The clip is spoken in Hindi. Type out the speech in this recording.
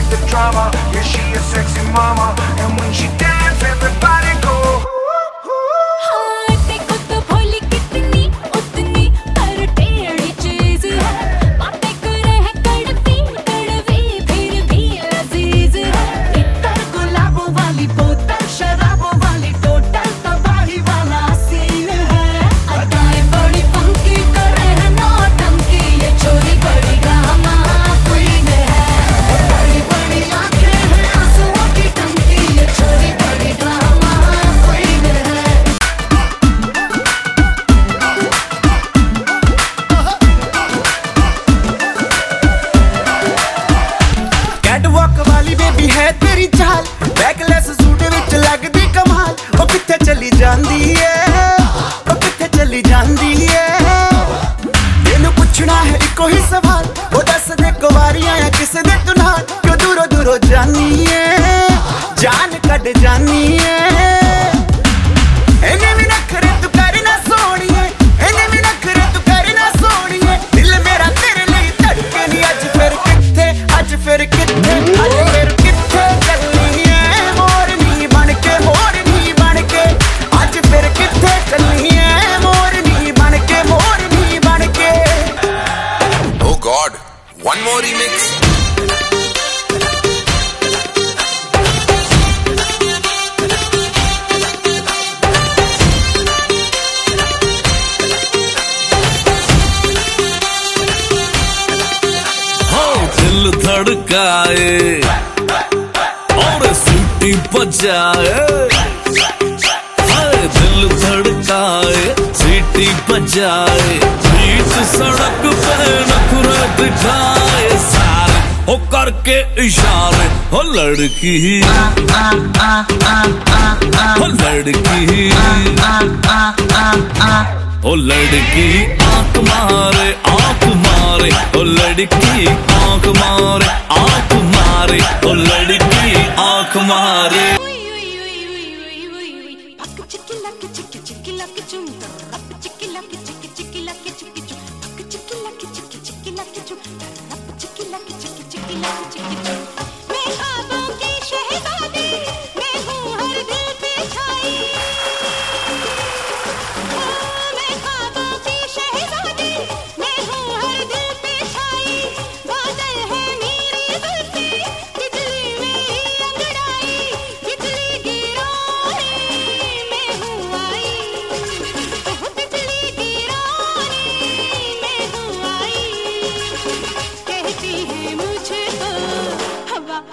like the drama. Yeah, she a sexy mama, and when she. पुछना है इको ही सवाल। वो दस दे कुआरिया या किस दे तू नाल क्यों दूरों दूरो जानी है? जान कट जानी है। Cody Mix. हाँ, धड़काए और सीटी बजाए हाय दिल धड़काए सीटी बजाए बीच सा इशारे हो लड़की। हो लड़की। हो लड़की आँख मारे आँख मारे। हो लड़की आँख मारे आँख मारे। हो लड़की आँख मारे। Çık git.